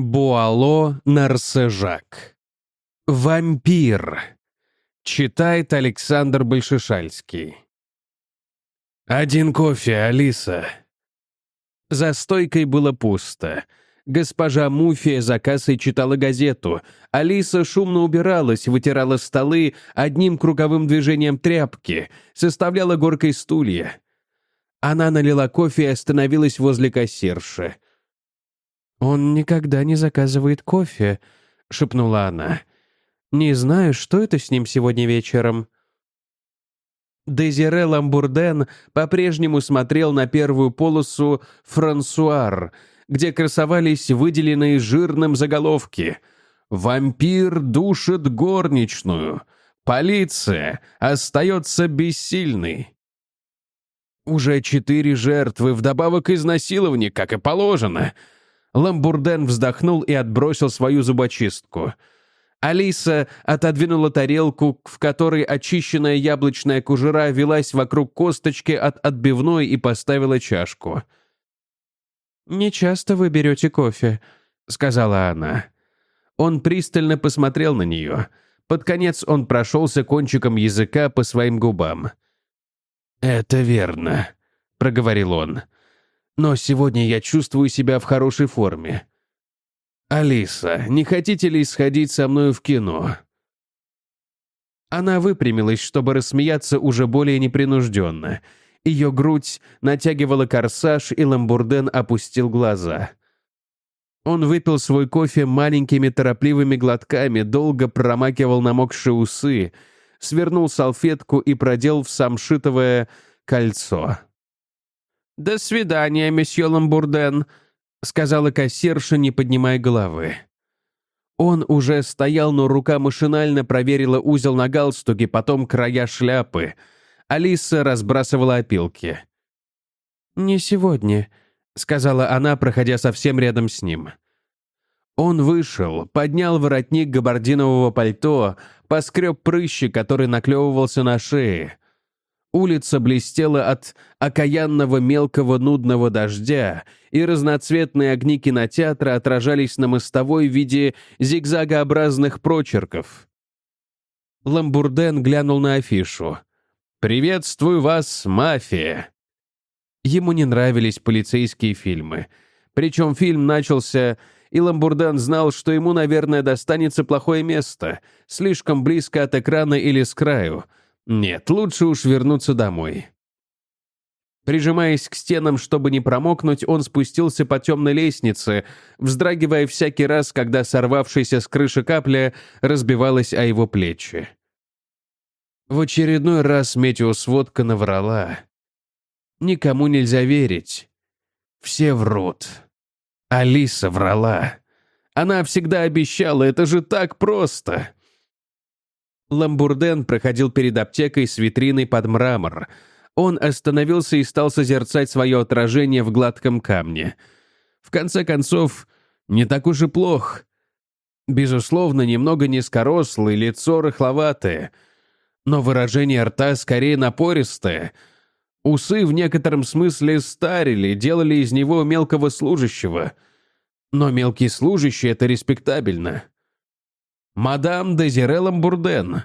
Буало Нарсежак. Вампир. Читает Александр Большешальский. «Один кофе, Алиса». За стойкой было пусто. Госпожа Муфия за кассой читала газету. Алиса шумно убиралась, вытирала столы одним круговым движением тряпки, составляла горкой стулья. Она налила кофе и остановилась возле кассирши. «Он никогда не заказывает кофе», — шепнула она. «Не знаю, что это с ним сегодня вечером». Дезире Ламбурден по-прежнему смотрел на первую полосу «Франсуар», где красовались выделенные жирным заголовки «Вампир душит горничную», «Полиция остается бессильной». Уже четыре жертвы, вдобавок изнасилования, как и положено — Ламбурден вздохнул и отбросил свою зубочистку. Алиса отодвинула тарелку, в которой очищенная яблочная кожура велась вокруг косточки от отбивной и поставила чашку. «Не часто вы берете кофе», — сказала она. Он пристально посмотрел на нее. Под конец он прошелся кончиком языка по своим губам. «Это верно», — проговорил он но сегодня я чувствую себя в хорошей форме. Алиса, не хотите ли сходить со мной в кино?» Она выпрямилась, чтобы рассмеяться уже более непринужденно. Ее грудь натягивала корсаж, и Ламбурден опустил глаза. Он выпил свой кофе маленькими торопливыми глотками, долго промакивал намокшие усы, свернул салфетку и продел в самшитовое кольцо. «До свидания, месье Ламбурден», — сказала кассирша, не поднимая головы. Он уже стоял, но рука машинально проверила узел на галстуке, потом края шляпы. Алиса разбрасывала опилки. «Не сегодня», — сказала она, проходя совсем рядом с ним. Он вышел, поднял воротник габардинового пальто, поскреб прыщи, который наклевывался на шее. Улица блестела от окаянного мелкого нудного дождя, и разноцветные огни кинотеатра отражались на мостовой в виде зигзагообразных прочерков. Ламбурден глянул на афишу. «Приветствую вас, мафия!» Ему не нравились полицейские фильмы. Причем фильм начался, и Ламбурден знал, что ему, наверное, достанется плохое место, слишком близко от экрана или с краю — нет, лучше уж вернуться домой. Прижимаясь к стенам, чтобы не промокнуть, он спустился по темной лестнице, вздрагивая всякий раз, когда сорвавшаяся с крыши капля разбивалась о его плечи. В очередной раз метеосводка наврала. Никому нельзя верить. Все врут. Алиса врала. Она всегда обещала, это же так просто. Ламбурден проходил перед аптекой с витриной под мрамор. Он остановился и стал созерцать свое отражение в гладком камне. В конце концов, не так уж и плох. Безусловно, немного низкорослый, лицо рыхловатое. Но выражение рта скорее напористое. Усы в некотором смысле старили, делали из него мелкого служащего. Но мелкий служащий — это респектабельно. Мадам Дезире Ламбурден.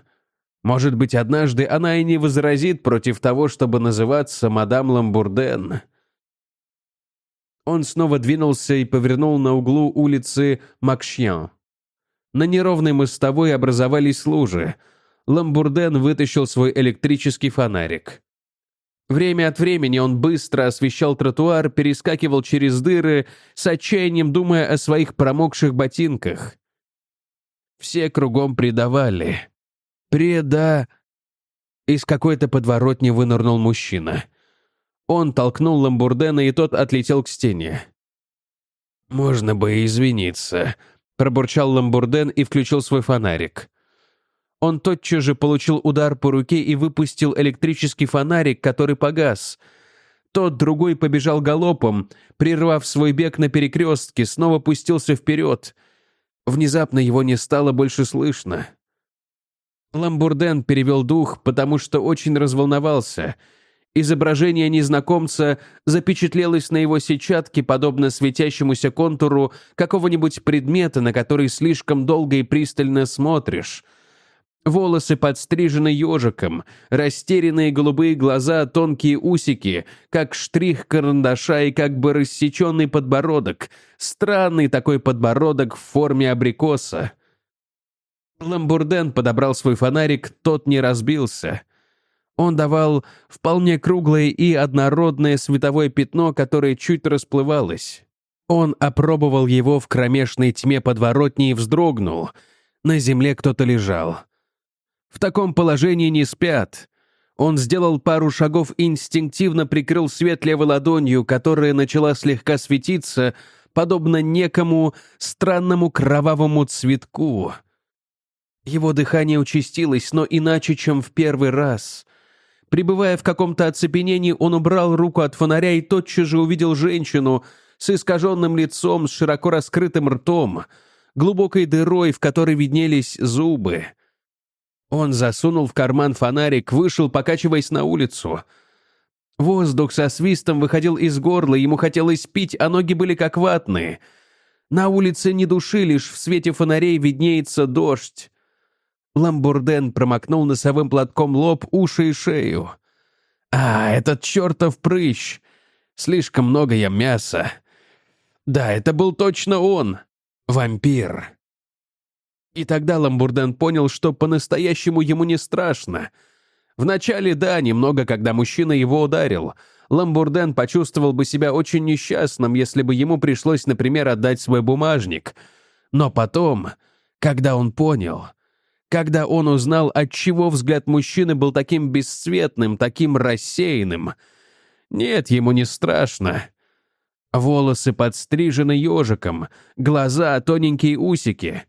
Может быть, однажды она и не возразит против того, чтобы называться мадам Ламбурден. Он снова двинулся и повернул на углу улицы Макшьян. На неровной мостовой образовались лужи. Ламбурден вытащил свой электрический фонарик. Время от времени он быстро освещал тротуар, перескакивал через дыры, с отчаянием думая о своих промокших ботинках. Все кругом предавали. Преда... Из какой-то подворотни вынырнул мужчина. Он толкнул Ламбурдена, и тот отлетел к стене. «Можно бы извиниться», — пробурчал Ламбурден и включил свой фонарик. Он тотчас же получил удар по руке и выпустил электрический фонарик, который погас. Тот другой побежал галопом, прервав свой бег на перекрестке, снова пустился вперед. Внезапно его не стало больше слышно. Ламбурден перевел дух, потому что очень разволновался. Изображение незнакомца запечатлелось на его сетчатке, подобно светящемуся контуру какого-нибудь предмета, на который слишком долго и пристально смотришь. Волосы подстрижены ежиком, растерянные голубые глаза, тонкие усики, как штрих карандаша и как бы рассеченный подбородок. Странный такой подбородок в форме абрикоса. Ламбурден подобрал свой фонарик, тот не разбился — он давал вполне круглое и однородное световое пятно, которое чуть расплывалось. Он опробовал его в кромешной тьме подворотни и вздрогнул. На земле кто-то лежал. В таком положении не спят. Он сделал пару шагов и инстинктивно прикрыл свет левой ладонью, которая начала слегка светиться, подобно некому странному кровавому цветку. Его дыхание участилось, но иначе, чем в первый раз. Пребывая в каком-то оцепенении, он убрал руку от фонаря и тотчас же увидел женщину с искаженным лицом, с широко раскрытым ртом, глубокой дырой, в которой виднелись зубы. Он засунул в карман фонарик, вышел, покачиваясь на улицу. Воздух со свистом выходил из горла, ему хотелось пить, а ноги были как ватные. На улице не души, лишь в свете фонарей виднеется дождь. Ламбурден промокнул носовым платком лоб, уши и шею. «А, этот чертов прыщ! Слишком много я мяса. Да, это был точно он! Вампир!» И тогда Ламбурден понял, что по-настоящему ему не страшно. Вначале, да, немного, когда мужчина его ударил. Ламбурден почувствовал бы себя очень несчастным, если бы ему пришлось, например, отдать свой бумажник. Но потом, когда он понял, когда он узнал, отчего взгляд мужчины был таким бесцветным, таким рассеянным. Нет, ему не страшно. Волосы подстрижены ежиком, глаза — тоненькие усики.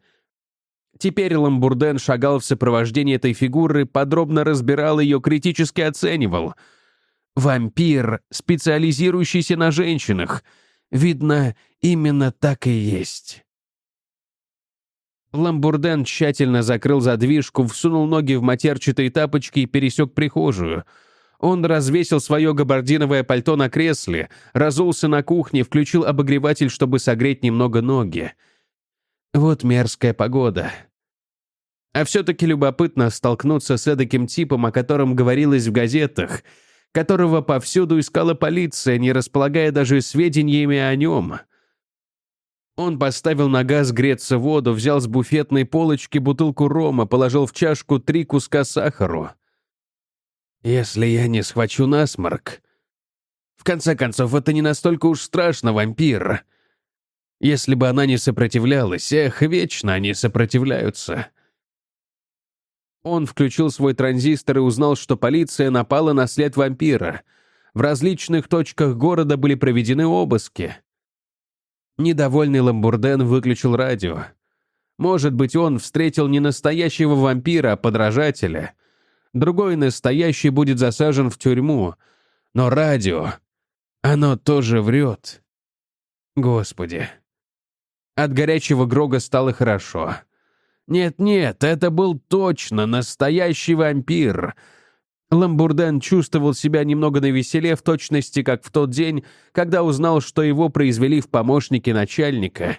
Теперь Ламбурден шагал в сопровождении этой фигуры, подробно разбирал ее, критически оценивал. Вампир, специализирующийся на женщинах. Видно, именно так и есть. Ламбурден тщательно закрыл задвижку, всунул ноги в матерчатые тапочки и пересек прихожую. Он развесил свое габардиновое пальто на кресле, разулся на кухне, включил обогреватель, чтобы согреть немного ноги. Вот мерзкая погода. А все-таки любопытно столкнуться с эдаким типом, о котором говорилось в газетах, которого повсюду искала полиция, не располагая даже сведениями о нем — он поставил на газ греться воду, взял с буфетной полочки бутылку рома, положил в чашку три куска сахару. «Если я не схвачу насморк...» В конце концов, это не настолько уж страшно, вампир. Если бы она не сопротивлялась, эх, вечно они сопротивляются. Он включил свой транзистор и узнал, что полиция напала на след вампира. В различных точках города были проведены обыски. Недовольный Ламбурден выключил радио. Может быть, он встретил не настоящего вампира, а подражателя. Другой настоящий будет засажен в тюрьму. Но радио, оно тоже врет. Господи. От горячего Грога стало хорошо. Нет-нет, это был точно настоящий вампир — Ламбурден чувствовал себя немного навеселе в точности, как в тот день, когда узнал, что его произвели в помощники начальника.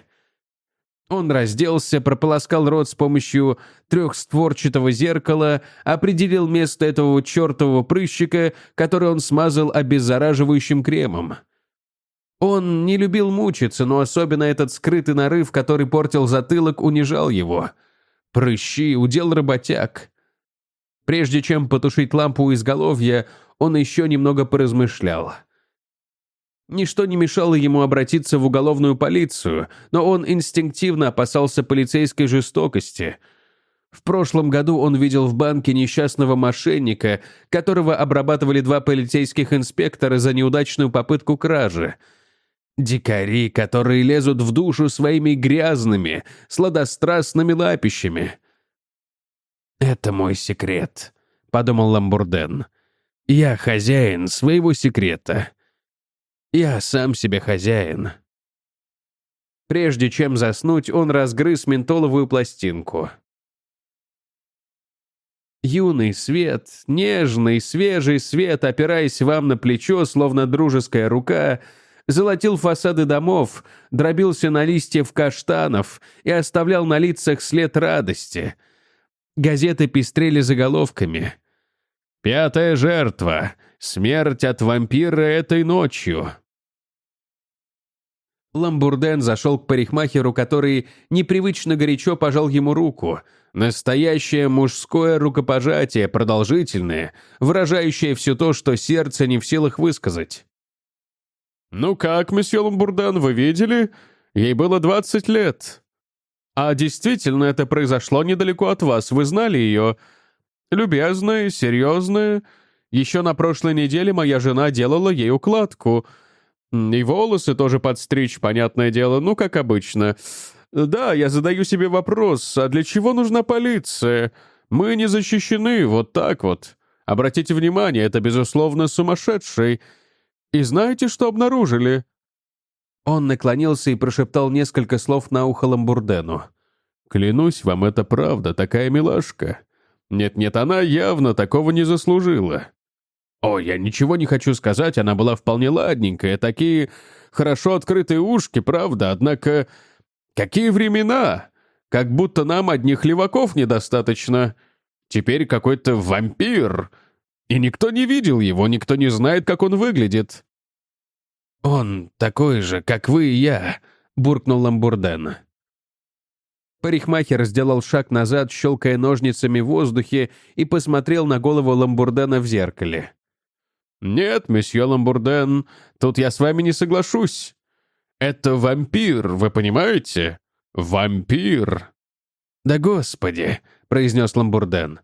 Он разделся, прополоскал рот с помощью трехстворчатого зеркала, определил место этого чертового прыщика, который он смазал обеззараживающим кремом. Он не любил мучиться, но особенно этот скрытый нарыв, который портил затылок, унижал его. Прыщи — удел работяг. Прежде чем потушить лампу у изголовья, он еще немного поразмышлял. Ничто не мешало ему обратиться в уголовную полицию, но он инстинктивно опасался полицейской жестокости. В прошлом году он видел в банке несчастного мошенника, которого обрабатывали два полицейских инспектора за неудачную попытку кражи. Дикари, которые лезут в душу своими грязными, сладострастными лапищами — «Это мой секрет», — подумал Ламбурден. «Я хозяин своего секрета. Я сам себе хозяин». Прежде чем заснуть, он разгрыз ментоловую пластинку. Юный свет, нежный, свежий свет, опираясь вам на плечо, словно дружеская рука, золотил фасады домов, дробился на листьев каштанов и оставлял на лицах след радости. Газеты пестрели заголовками. «Пятая жертва. Смерть от вампира этой ночью». Ламбурден зашел к парикмахеру, который непривычно горячо пожал ему руку — Настоящее мужское рукопожатие, продолжительное, выражающее все то, что сердце не в силах высказать. «Ну как, месье Ламбурдан, вы видели? Ей было 20 лет. А действительно, это произошло недалеко от вас, вы знали ее. Любезная, серьезная. Еще на прошлой неделе моя жена делала ей укладку. И волосы тоже подстричь, понятное дело, ну, как обычно. Да, я задаю себе вопрос, а для чего нужна полиция? Мы не защищены, вот так вот. Обратите внимание, это, безусловно, сумасшедший. И знаете, что обнаружили?» Он наклонился и прошептал несколько слов на ухо Ламбурдену. «Клянусь вам, это правда, такая милашка. Нет-нет, она явно такого не заслужила. О, я ничего не хочу сказать, она была вполне ладненькая, такие хорошо открытые ушки, правда, однако Какие времена! Как будто нам одних леваков недостаточно. Теперь какой-то вампир. И никто не видел его, никто не знает, как он выглядит. «Он такой же, как вы и я», — буркнул Ламбурден. Парикмахер сделал шаг назад, щелкая ножницами в воздухе, и посмотрел на голову Ламбурдена в зеркале. «Нет, месье Ламбурден, тут я с вами не соглашусь. Это вампир, вы понимаете? Вампир!» «Да господи!» — произнес Ламбурден.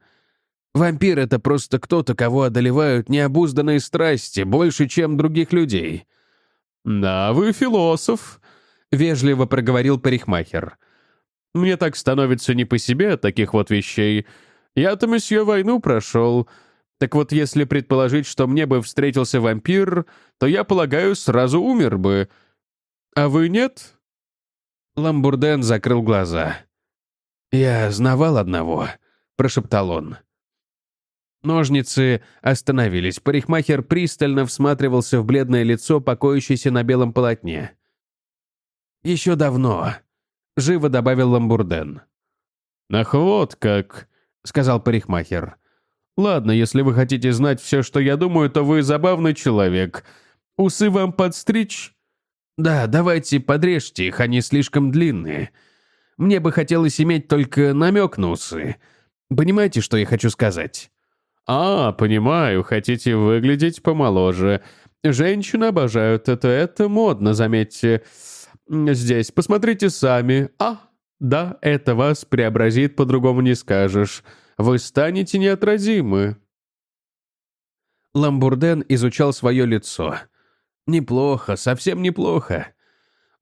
«Вампир — это просто кто-то, кого одолевают необузданные страсти, больше, чем других людей». «Да, вы философ», — вежливо проговорил парикмахер. «Мне так становится не по себе от таких вот вещей. Я-то, месье, войну прошел. Так вот, если предположить, что мне бы встретился вампир, то я, полагаю, сразу умер бы». «А вы нет?» Ламбурден закрыл глаза. «Я знавал одного», — прошептал он. Ножницы остановились. Парикмахер пристально всматривался в бледное лицо, покоящееся на белом полотне. «Еще давно», — живо добавил Ламбурден. «Ах, вот как», — сказал парикмахер. «Ладно, если вы хотите знать все, что я думаю, то вы забавный человек. Усы вам подстричь?» «Да, давайте подрежьте их, они слишком длинные. Мне бы хотелось иметь только намек на усы. Понимаете, что я хочу сказать?» «А, понимаю, хотите выглядеть помоложе. Женщины обожают это, это модно, заметьте. Здесь, посмотрите сами. А, да, это вас преобразит, по-другому не скажешь. Вы станете неотразимы». Ламбурден изучал свое лицо — Неплохо, совсем неплохо.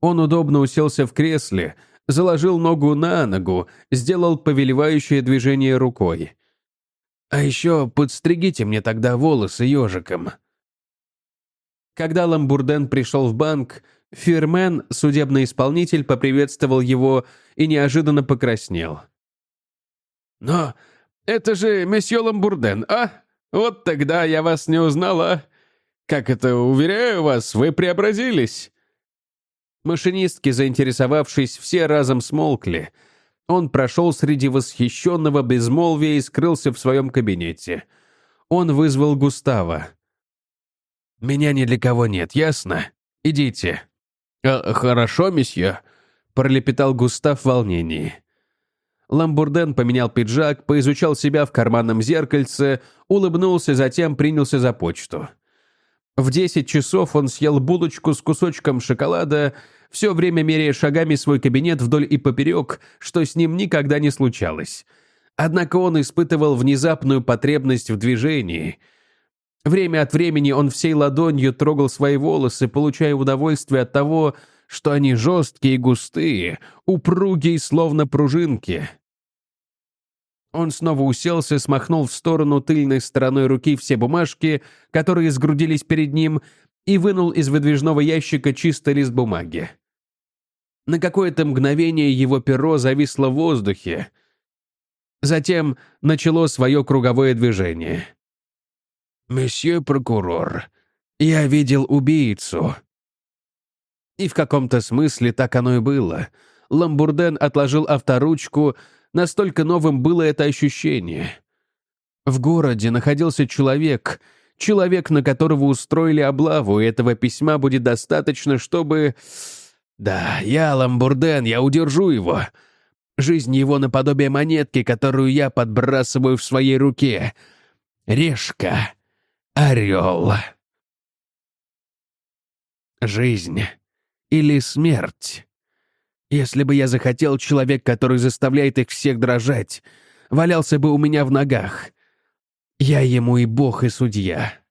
Он удобно уселся в кресле, заложил ногу на ногу, сделал повелевающее движение рукой. «А еще подстригите мне тогда волосы ежиком». Когда Ламбурден пришел в банк, Фирмен, судебный исполнитель, поприветствовал его и неожиданно покраснел. «Но это же месье Ламбурден, а? Вот тогда я вас не узнала. Как это, уверяю вас, вы преобразились!» Машинистки, заинтересовавшись, все разом смолкли. Он прошел среди восхищенного безмолвия и скрылся в своем кабинете. Он вызвал Густава. «Меня ни для кого нет, ясно? Идите». «А, «Хорошо, месье», — пролепетал Густав в волнении. Ламбурден поменял пиджак, поизучал себя в карманном зеркальце, улыбнулся, затем принялся за почту. В 10 часов он съел булочку с кусочком шоколада, все время меряя шагами свой кабинет вдоль и поперек, что с ним никогда не случалось. Однако он испытывал внезапную потребность в движении. Время от времени он всей ладонью трогал свои волосы, получая удовольствие от того, что они жесткие и густые, упругие, словно пружинки. Он снова уселся, смахнул в сторону тыльной стороной руки все бумажки, которые сгрудились перед ним, и вынул из выдвижного ящика чистый лист бумаги. На какое-то мгновение его перо зависло в воздухе. Затем начало свое круговое движение. «Месье прокурор, я видел убийцу». И в каком-то смысле так оно и было. Ламбурден отложил авторучку, настолько новым было это ощущение. В городе находился человек, человек, на которого устроили облаву, и этого письма будет достаточно, чтобы... Да, я Ламбурден, я удержу его. Жизнь его наподобие монетки, которую я подбрасываю в своей руке. Решка. Орел. Жизнь. Или смерть. Если бы я захотел, человек, который заставляет их всех дрожать, валялся бы у меня в ногах. Я ему и бог, и судья.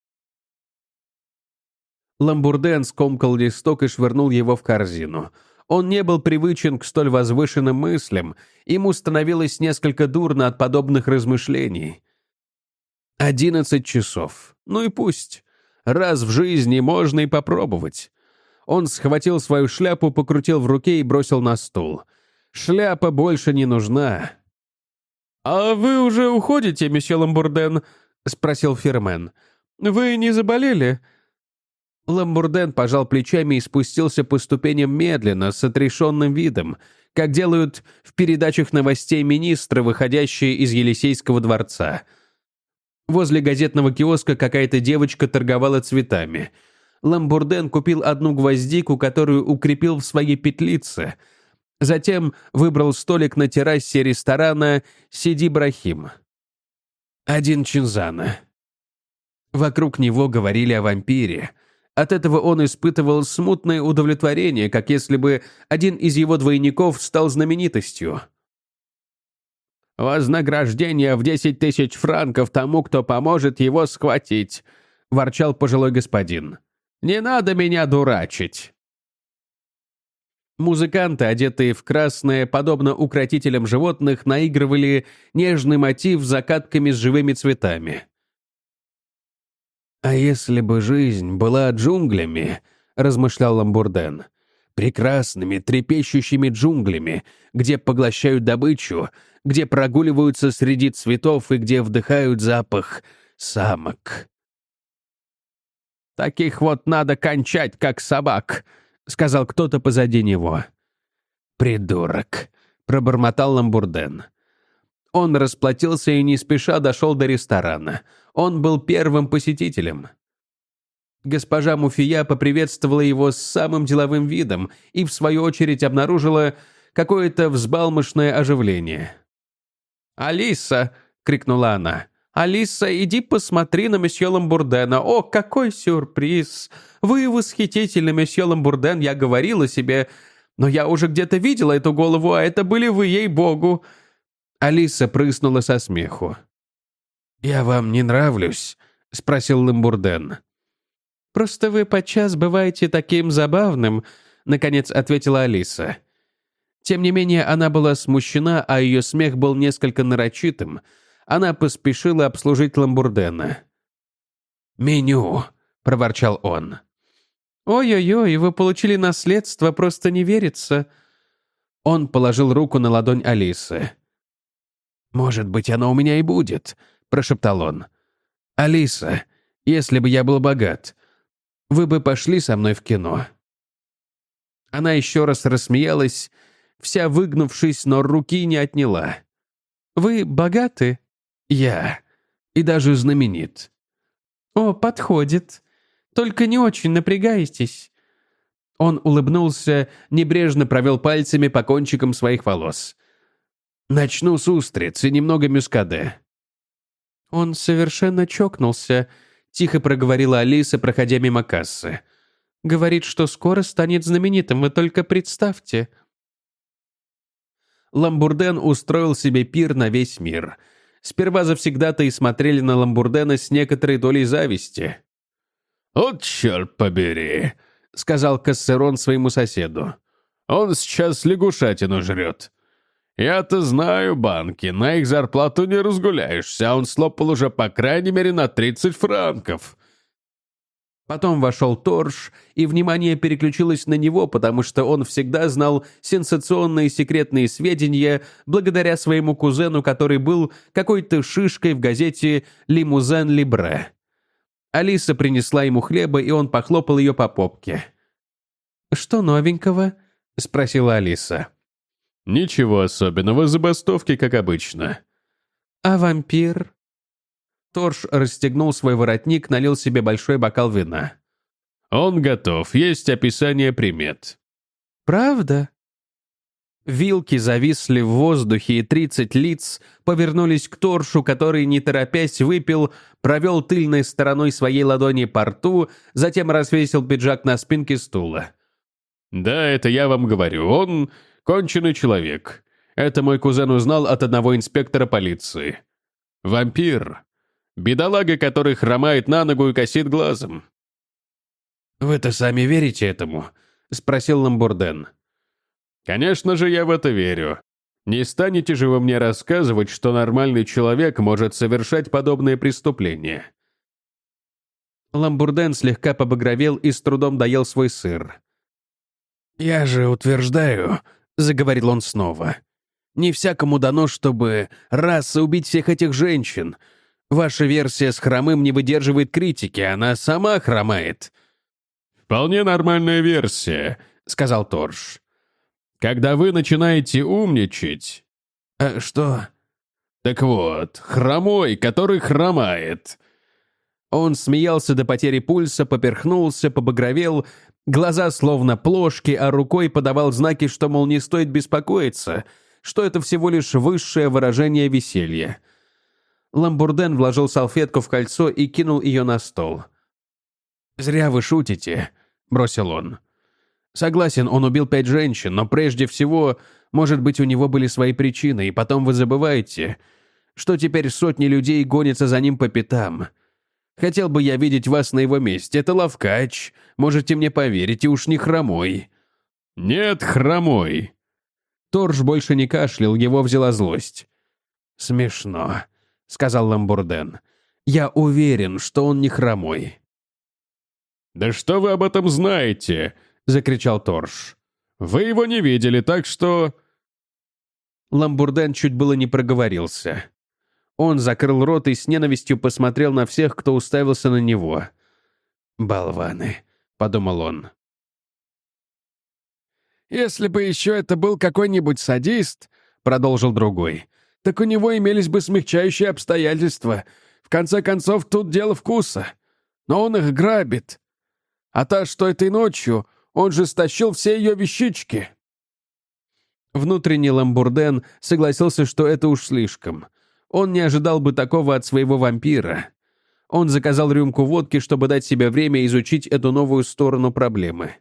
Ламбурден скомкал листок и швырнул его в корзину — он не был привычен к столь возвышенным мыслям, ему становилось несколько дурно от подобных размышлений. Одиннадцать часов. Ну и пусть. Раз в жизни можно и попробовать. Он схватил свою шляпу, покрутил в руке и бросил на стул. Шляпа больше не нужна. «А вы уже уходите, месье Ламбурден?» — спросил Фермен. «Вы не заболели? Ламбурден пожал плечами и спустился по ступеням медленно, с отрешенным видом, как делают в передачах новостей министры, выходящие из Елисейского дворца. Возле газетного киоска какая-то девочка торговала цветами. Ламбурден купил одну гвоздику, которую укрепил в своей петлице. Затем выбрал столик на террасе ресторана «Сиди Брахим». Один Чинзана. Вокруг него говорили о вампире — от этого он испытывал смутное удовлетворение, как если бы один из его двойников стал знаменитостью. «Вознаграждение в десять тысяч франков тому, кто поможет его схватить», — ворчал пожилой господин. «Не надо меня дурачить». Музыканты, одетые в красное, подобно укротителям животных, наигрывали нежный мотив с закатками с живыми цветами. «А если бы жизнь была джунглями», — размышлял Ламбурден, «прекрасными, трепещущими джунглями, где поглощают добычу, где прогуливаются среди цветов и где вдыхают запах самок». «Таких вот надо кончать, как собак», — сказал кто-то позади него. «Придурок», — пробормотал Ламбурден. Он расплатился и не спеша дошел до ресторана. Он был первым посетителем. Госпожа Муфия поприветствовала его с самым деловым видом и, в свою очередь, обнаружила какое-то взбалмошное оживление. «Алиса!» — крикнула она. «Алиса, иди посмотри на месье Ламбурдена. О, какой сюрприз! Вы восхитительны, месье Ламбурден, я говорила себе. Но я уже где-то видела эту голову, а это были вы, ей-богу. Алиса прыснула со смеху. «Я вам не нравлюсь?» — спросил Ламбурден. «Просто вы подчас бываете таким забавным», — наконец ответила Алиса. Тем не менее, она была смущена, а ее смех был несколько нарочитым. Она поспешила обслужить Ламбурдена. «Меню», — проворчал он. «Ой-ой-ой, вы получили наследство, просто не верится». Он положил руку на ладонь Алисы. «Может быть, оно у меня и будет», — прошептал он. «Алиса, если бы я был богат, вы бы пошли со мной в кино». Она еще раз рассмеялась, вся выгнувшись, но руки не отняла. «Вы богаты?» «Я. И даже знаменит». «О, подходит. Только не очень напрягайтесь». Он улыбнулся, небрежно провел пальцами по кончикам своих волос. Начну с устриц и немного мюскаде». «Он совершенно чокнулся», — тихо проговорила Алиса, проходя мимо кассы. «Говорит, что скоро станет знаменитым, вы только представьте». Ламбурден устроил себе пир на весь мир. Сперва завсегда-то и смотрели на Ламбурдена с некоторой долей зависти. «Вот черт побери», — сказал Кассерон своему соседу. «Он сейчас лягушатину жрет. «Я-то знаю банки, на их зарплату не разгуляешься, а он слопал уже по крайней мере на 30 франков». Потом вошел Торж, и внимание переключилось на него, потому что он всегда знал сенсационные секретные сведения благодаря своему кузену, который был какой-то шишкой в газете «Лимузен Либре». Алиса принесла ему хлеба, и он похлопал ее по попке. «Что новенького?» — спросила Алиса. «Ничего особенного, забастовки, как обычно». «А вампир?» Торж расстегнул свой воротник, налил себе большой бокал вина. «Он готов, есть описание примет». «Правда?» Вилки зависли в воздухе, и тридцать лиц повернулись к Торшу, который, не торопясь, выпил, провел тыльной стороной своей ладони по рту, затем развесил пиджак на спинке стула. «Да, это я вам говорю. Он конченый человек. Это мой кузен узнал от одного инспектора полиции. Вампир. Бедолага, который хромает на ногу и косит глазом. «Вы-то сами верите этому?» — спросил Ламбурден. «Конечно же, я в это верю. Не станете же вы мне рассказывать, что нормальный человек может совершать подобные преступления?» Ламбурден слегка побагровел и с трудом доел свой сыр. «Я же утверждаю», — заговорил он снова, — «не всякому дано, чтобы раз убить всех этих женщин, Ваша версия с хромым не выдерживает критики, она сама хромает». «Вполне нормальная версия», — сказал Торж. «Когда вы начинаете умничать...» «А что?» «Так вот, хромой, который хромает». Он смеялся до потери пульса, поперхнулся, побагровел, глаза словно плошки, а рукой подавал знаки, что, мол, не стоит беспокоиться, что это всего лишь высшее выражение веселья. Ламбурден вложил салфетку в кольцо и кинул ее на стол. «Зря вы шутите», — бросил он. «Согласен, он убил пять женщин, но прежде всего, может быть, у него были свои причины, и потом вы забываете, что теперь сотни людей гонятся за ним по пятам. Хотел бы я видеть вас на его месте. Это ловкач. Можете мне поверить, и уж не хромой». «Нет, хромой». Торж больше не кашлял, его взяла злость. «Смешно сказал Ламбурден. «Я уверен, что он не хромой». «Да что вы об этом знаете?» — закричал Торж. «Вы его не видели, так что...» Ламбурден чуть было не проговорился. Он закрыл рот и с ненавистью посмотрел на всех, кто уставился на него. «Болваны», — подумал он. «Если бы еще это был какой-нибудь садист», — продолжил другой, так у него имелись бы смягчающие обстоятельства. В конце концов, тут дело вкуса. Но он их грабит. А та, что этой ночью, он же стащил все ее вещички. Внутренний Ламбурден согласился, что это уж слишком. Он не ожидал бы такого от своего вампира. Он заказал рюмку водки, чтобы дать себе время изучить эту новую сторону проблемы.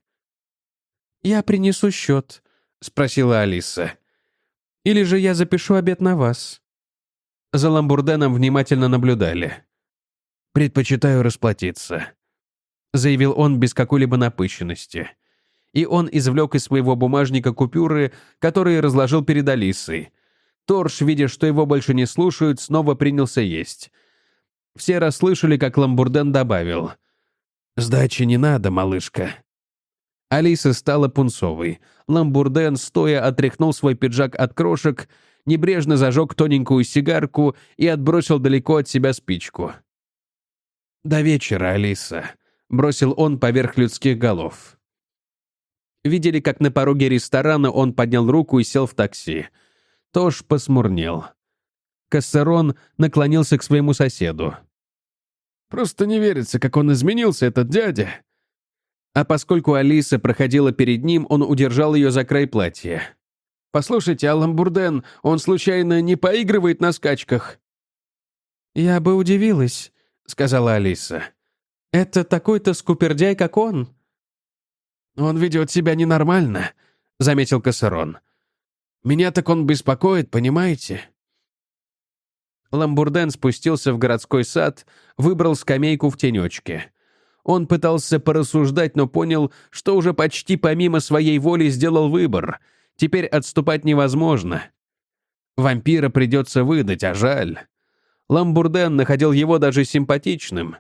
«Я принесу счет», — спросила Алиса. Или же я запишу обед на вас?» За Ламбурденом внимательно наблюдали. «Предпочитаю расплатиться», — заявил он без какой-либо напыщенности. И он извлек из своего бумажника купюры, которые разложил перед Алисой. Торш, видя, что его больше не слушают, снова принялся есть. Все расслышали, как Ламбурден добавил. «Сдачи не надо, малышка. Алиса стала пунцовой. Ламбурден, стоя, отряхнул свой пиджак от крошек, небрежно зажег тоненькую сигарку и отбросил далеко от себя спичку. «До вечера, Алиса», — бросил он поверх людских голов. Видели, как на пороге ресторана он поднял руку и сел в такси. Тош посмурнел. Кассерон наклонился к своему соседу. «Просто не верится, как он изменился, этот дядя. А поскольку Алиса проходила перед ним, он удержал ее за край платья. «Послушайте, Аллам Бурден, он случайно не поигрывает на скачках?» «Я бы удивилась», — сказала Алиса. «Это такой-то скупердяй, как он». «Он ведет себя ненормально», — заметил Кассерон. «Меня так он беспокоит, понимаете?» Ламбурден спустился в городской сад, выбрал скамейку в тенечке. Он пытался порассуждать, но понял, что уже почти помимо своей воли сделал выбор. Теперь отступать невозможно. Вампира придется выдать, а жаль. Ламбурден находил его даже симпатичным.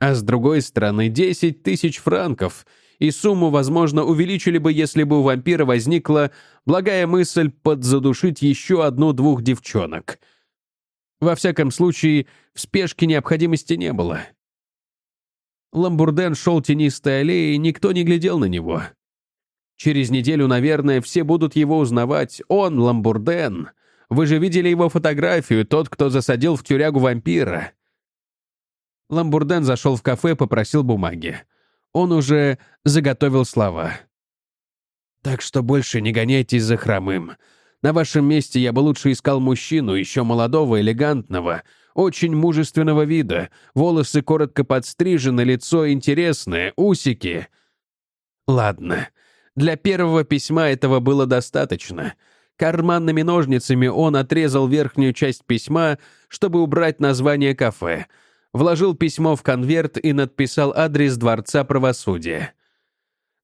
А с другой стороны, 10 тысяч франков, и сумму, возможно, увеличили бы, если бы у вампира возникла благая мысль подзадушить еще одну-двух девчонок. Во всяком случае, в спешке необходимости не было. Ламбурден шел тенистой аллеей, никто не глядел на него. Через неделю, наверное, все будут его узнавать. Он, Ламбурден. Вы же видели его фотографию, тот, кто засадил в тюрягу вампира. Ламбурден зашел в кафе, попросил бумаги. Он уже заготовил слова. «Так что больше не гоняйтесь за хромым. На вашем месте я бы лучше искал мужчину, еще молодого, элегантного, очень мужественного вида, волосы коротко подстрижены, лицо интересное, усики. Ладно, для первого письма этого было достаточно. Карманными ножницами он отрезал верхнюю часть письма, чтобы убрать название кафе, вложил письмо в конверт и надписал адрес Дворца правосудия.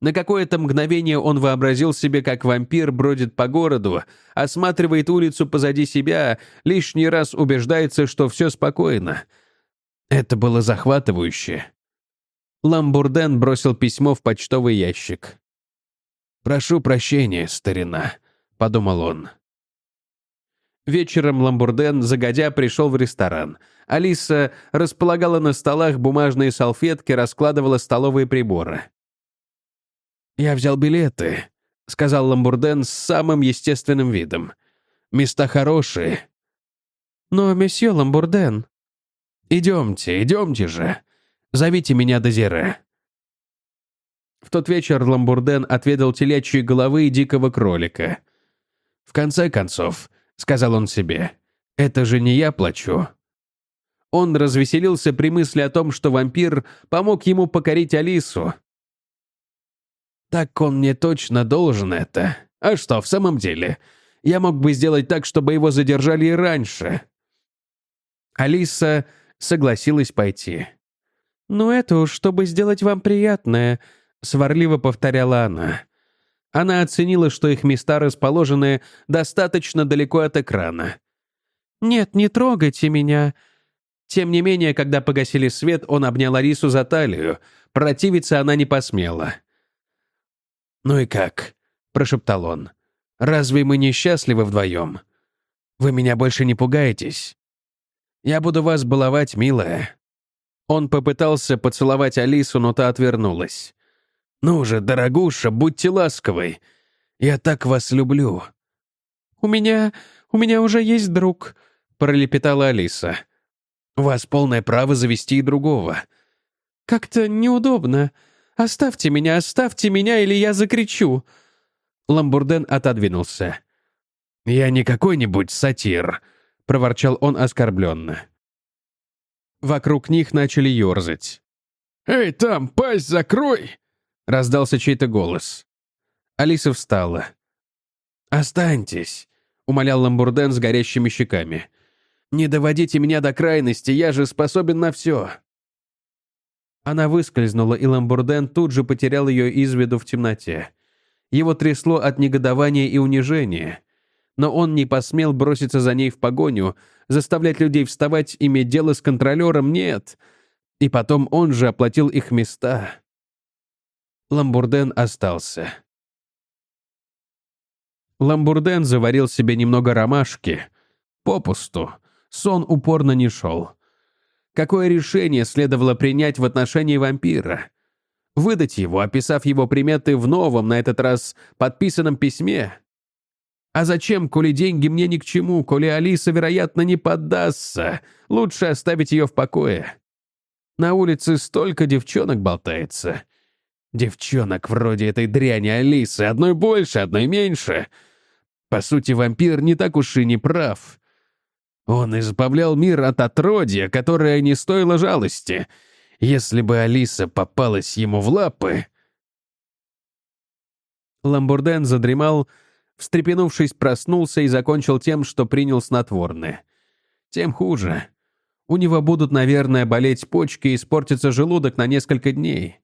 На какое-то мгновение он вообразил себе, как вампир бродит по городу, осматривает улицу позади себя, лишний раз убеждается, что все спокойно. Это было захватывающе. Ламбурден бросил письмо в почтовый ящик. «Прошу прощения, старина», — подумал он. Вечером Ламбурден, загодя, пришел в ресторан. Алиса располагала на столах бумажные салфетки, раскладывала столовые приборы. «Я взял билеты», — сказал Ламбурден с самым естественным видом. «Места хорошие». «Но, месье Ламбурден...» «Идемте, идемте же. Зовите меня Дезире». В тот вечер Ламбурден отведал телячьи головы и дикого кролика. «В конце концов», — сказал он себе, — «это же не я плачу». Он развеселился при мысли о том, что вампир помог ему покорить Алису, так он мне точно должен это. А что, в самом деле? Я мог бы сделать так, чтобы его задержали и раньше. Алиса согласилась пойти. «Ну это уж, чтобы сделать вам приятное», — сварливо повторяла она. Она оценила, что их места расположены достаточно далеко от экрана. «Нет, не трогайте меня». Тем не менее, когда погасили свет, он обнял Алису за талию. Противиться она не посмела. «Ну и как?» — прошептал он. «Разве мы не счастливы вдвоем? Вы меня больше не пугаетесь? Я буду вас баловать, милая». Он попытался поцеловать Алису, но та отвернулась. «Ну же, дорогуша, будьте ласковой. Я так вас люблю». «У меня... у меня уже есть друг», — пролепетала Алиса. «У вас полное право завести и другого». «Как-то неудобно. «Оставьте меня, оставьте меня, или я закричу!» Ламбурден отодвинулся. «Я не какой-нибудь сатир», — проворчал он оскорбленно. Вокруг них начали ерзать. «Эй, там, пасть закрой!» — раздался чей-то голос. Алиса встала. «Останьтесь», — умолял Ламбурден с горящими щеками. «Не доводите меня до крайности, я же способен на все». Она выскользнула, и Ламбурден тут же потерял ее из виду в темноте. Его трясло от негодования и унижения. Но он не посмел броситься за ней в погоню, заставлять людей вставать, иметь дело с контролером, нет. И потом он же оплатил их места. Ламбурден остался. Ламбурден заварил себе немного ромашки. Попусту. Сон упорно не шел. Какое решение следовало принять в отношении вампира? Выдать его, описав его приметы в новом, на этот раз подписанном письме? А зачем, коли деньги мне ни к чему, коли Алиса, вероятно, не поддастся? Лучше оставить ее в покое. На улице столько девчонок болтается. Девчонок вроде этой дряни Алисы, одной больше, одной меньше. По сути, вампир не так уж и не прав. Он избавлял мир от отродья, которое не стоило жалости. Если бы Алиса попалась ему в лапы... Ламбурден задремал, встрепенувшись, проснулся и закончил тем, что принял снотворное. Тем хуже. У него будут, наверное, болеть почки и испортится желудок на несколько дней.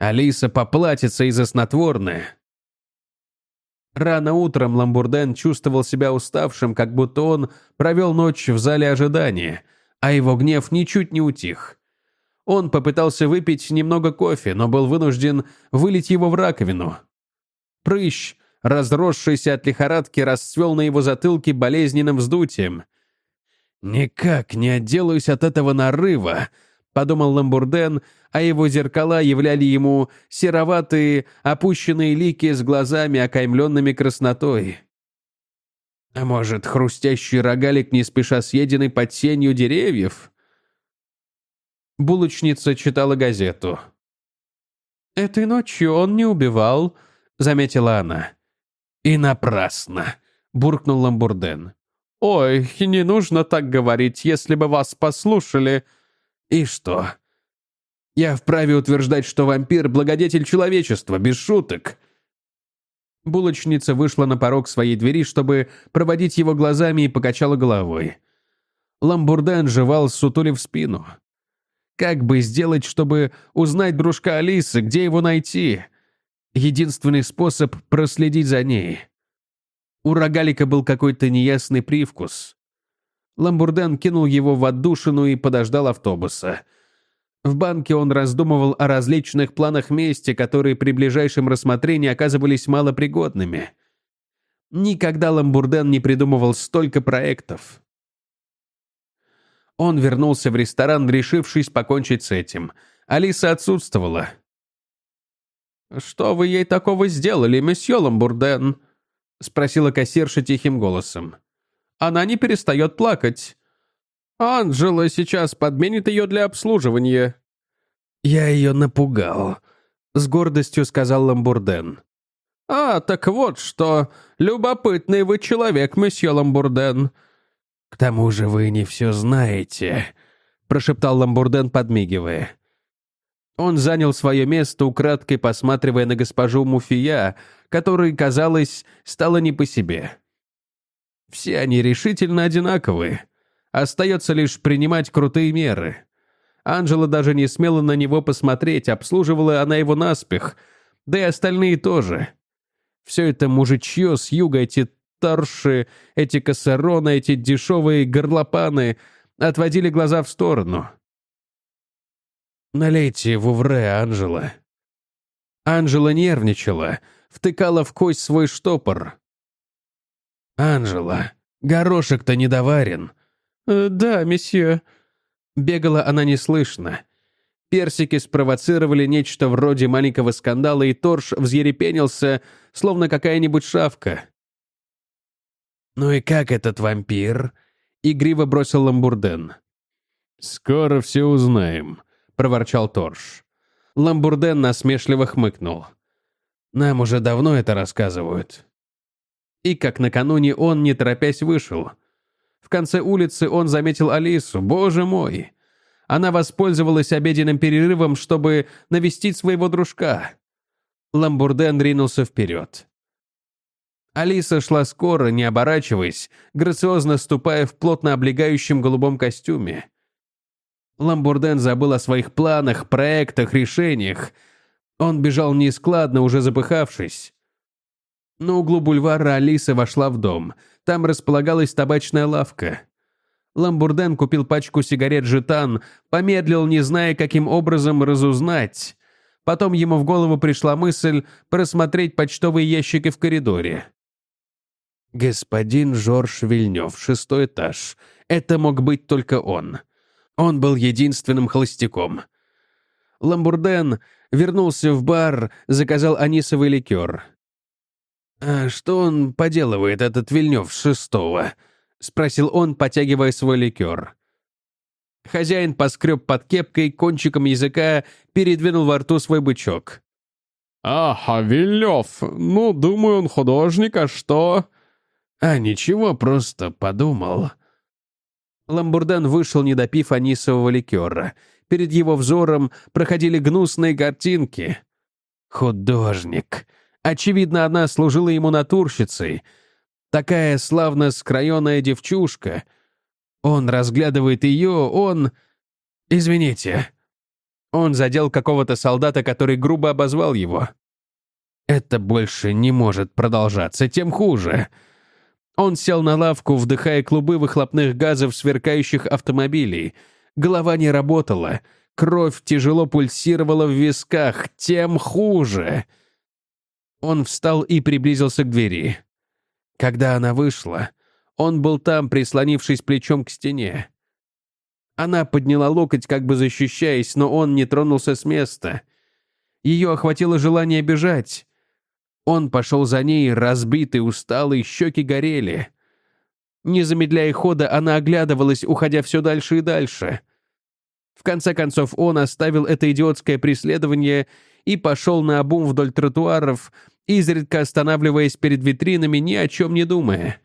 Алиса поплатится из-за снотворное. Рано утром Ламбурден чувствовал себя уставшим, как будто он провел ночь в зале ожидания, а его гнев ничуть не утих. Он попытался выпить немного кофе, но был вынужден вылить его в раковину. Прыщ, разросшийся от лихорадки, расцвел на его затылке болезненным вздутием. «Никак не отделаюсь от этого нарыва», — подумал Ламбурден, а его зеркала являли ему сероватые, опущенные лики с глазами, окаймленными краснотой. А может, хрустящий рогалик не спеша съеденный под сенью деревьев? Булочница читала газету. «Этой ночью он не убивал», — заметила она. «И напрасно», — буркнул Ламбурден. «Ой, не нужно так говорить, если бы вас послушали». «И что?» «Я вправе утверждать, что вампир — благодетель человечества, без шуток». Булочница вышла на порог своей двери, чтобы проводить его глазами и покачала головой. Ламбурден жевал, сутули в спину. Как бы сделать, чтобы узнать дружка Алисы, где его найти? Единственный способ — проследить за ней. У рогалика был какой-то неясный привкус. Ламбурден кинул его в отдушину и подождал автобуса. В банке он раздумывал о различных планах мести, которые при ближайшем рассмотрении оказывались малопригодными. Никогда Ламбурден не придумывал столько проектов. Он вернулся в ресторан, решившись покончить с этим. Алиса отсутствовала. «Что вы ей такого сделали, месье Ламбурден?» — спросила кассирша тихим голосом. «Она не перестает плакать. Анжела сейчас подменит ее для обслуживания». «Я ее напугал», — с гордостью сказал Ламбурден. «А, так вот что. Любопытный вы человек, месье Ламбурден». «К тому же вы не все знаете», — прошептал Ламбурден, подмигивая. Он занял свое место, украдкой посматривая на госпожу Муфия, которой, казалось, стало не по себе. Все они решительно одинаковые. Остается лишь принимать крутые меры. Анжела даже не смела на него посмотреть, обслуживала она его наспех, да и остальные тоже. Все это мужичье с юга, эти торши, эти косороны, эти дешевые горлопаны отводили глаза в сторону. «Налейте в Увре, Анжела». Анжела нервничала, втыкала в кость свой штопор. «Анжела, горошек-то недоварен». «Э, «Да, месье». Бегала она неслышно. Персики спровоцировали нечто вроде маленького скандала, и Торж взъерепенился, словно какая-нибудь шавка. «Ну и как этот вампир?» — игриво бросил Ламбурден. «Скоро все узнаем», — проворчал Торж. Ламбурден насмешливо хмыкнул. «Нам уже давно это рассказывают». И как накануне он, не торопясь, вышел. В конце улицы он заметил Алису. Боже мой! Она воспользовалась обеденным перерывом, чтобы навестить своего дружка. Ламбурден ринулся вперед. Алиса шла скоро, не оборачиваясь, грациозно ступая в плотно облегающем голубом костюме. Ламбурден забыл о своих планах, проектах, решениях. Он бежал нескладно, уже запыхавшись. На углу бульвара Алиса вошла в дом. Там располагалась табачная лавка. Ламбурден купил пачку сигарет «Жетан», помедлил, не зная, каким образом разузнать. Потом ему в голову пришла мысль просмотреть почтовые ящики в коридоре. Господин Жорж Вильнев, шестой этаж. Это мог быть только он. Он был единственным холостяком. Ламбурден вернулся в бар, заказал анисовый ликер. «А что он поделывает, этот Вильнев шестого?» — спросил он, потягивая свой ликер. Хозяин поскреб под кепкой, кончиком языка передвинул во рту свой бычок. «Ага, Вильнев. Ну, думаю, он художник, а что?» «А ничего, просто подумал». Ламбурдан вышел, не допив анисового ликера. Перед его взором проходили гнусные картинки. «Художник». Очевидно, она служила ему натурщицей. Такая славно скроенная девчушка. Он разглядывает ее, он... Извините. Он задел какого-то солдата, который грубо обозвал его. Это больше не может продолжаться, тем хуже. Он сел на лавку, вдыхая клубы выхлопных газов сверкающих автомобилей. Голова не работала. Кровь тяжело пульсировала в висках, тем хуже. Он встал и приблизился к двери. Когда она вышла, он был там, прислонившись плечом к стене. Она подняла локоть, как бы защищаясь, но он не тронулся с места. Ее охватило желание бежать. Он пошел за ней, разбитый, усталый, щеки горели. Не замедляя хода, она оглядывалась, уходя все дальше и дальше. В конце концов, он оставил это идиотское преследование и пошел на обум вдоль тротуаров, изредка останавливаясь перед витринами, ни о чем не думая.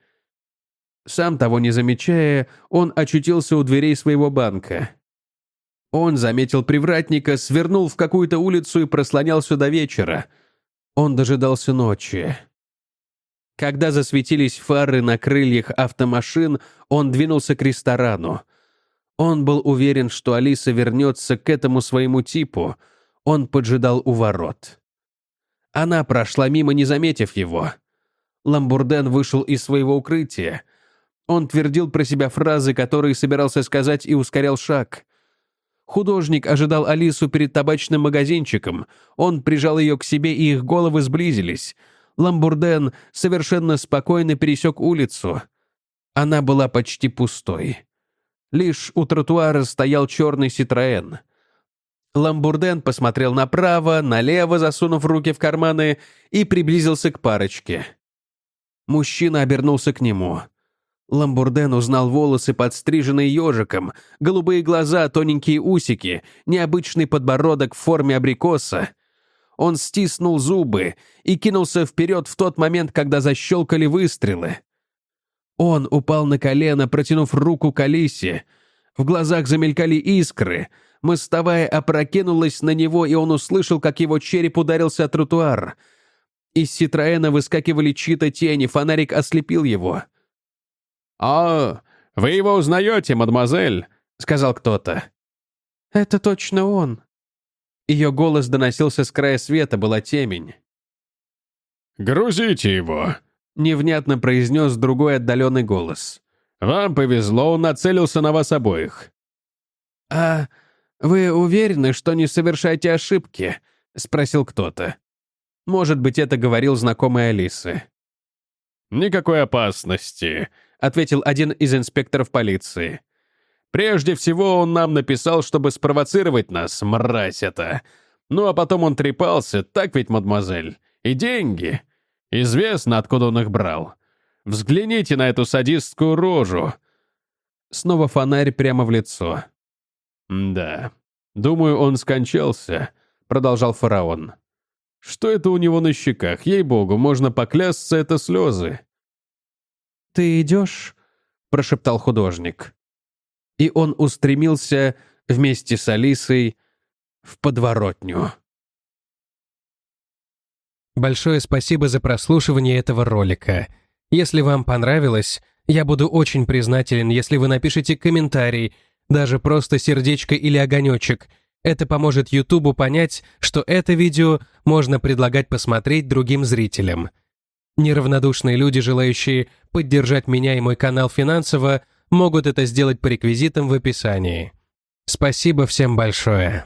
Сам того не замечая, он очутился у дверей своего банка. Он заметил привратника, свернул в какую-то улицу и прослонялся до вечера. Он дожидался ночи. Когда засветились фары на крыльях автомашин, он двинулся к ресторану. Он был уверен, что Алиса вернется к этому своему типу. Он поджидал у ворот. Она прошла мимо, не заметив его. Ламбурден вышел из своего укрытия. Он твердил про себя фразы, которые собирался сказать, и ускорял шаг. Художник ожидал Алису перед табачным магазинчиком. Он прижал ее к себе, и их головы сблизились. Ламбурден совершенно спокойно пересек улицу. Она была почти пустой. Лишь у тротуара стоял черный Ситроен. Ламбурден посмотрел направо, налево, засунув руки в карманы, и приблизился к парочке. Мужчина обернулся к нему. Ламбурден узнал волосы, подстриженные ежиком, голубые глаза, тоненькие усики, необычный подбородок в форме абрикоса. Он стиснул зубы и кинулся вперед в тот момент, когда защелкали выстрелы. Он упал на колено, протянув руку к Алисе. В глазах замелькали искры. Мостовая опрокинулась на него, и он услышал, как его череп ударился о тротуар. Из Ситроэна выскакивали чьи-то тени, фонарик ослепил его. «А, вы его узнаете, мадемуазель?» — сказал кто-то. «Это точно он». Ее голос доносился с края света, была темень. «Грузите его», — невнятно произнес другой отдаленный голос. «Вам повезло, он нацелился на вас обоих». «А вы уверены, что не совершаете ошибки?» — спросил кто-то. Может быть, это говорил знакомый Алисы. «Никакой опасности», — ответил один из инспекторов полиции. «Прежде всего он нам написал, чтобы спровоцировать нас, мразь это. Ну а потом он трепался, так ведь, мадемуазель? И деньги. Известно, откуда он их брал. Взгляните на эту садистскую рожу». Снова фонарь прямо в лицо. «Да. Думаю, он скончался», — продолжал фараон. «Что это у него на щеках? Ей-богу, можно поклясться, это слезы». «Ты идешь?» — прошептал художник. И он устремился вместе с Алисой в подворотню. Большое спасибо за прослушивание этого ролика. Если вам понравилось, я буду очень признателен, если вы напишите комментарий, даже просто сердечко или огонечек. Это поможет Ютубу понять, что это видео можно предлагать посмотреть другим зрителям. Неравнодушные люди, желающие поддержать меня и мой канал финансово, могут это сделать по реквизитам в описании. Спасибо всем большое.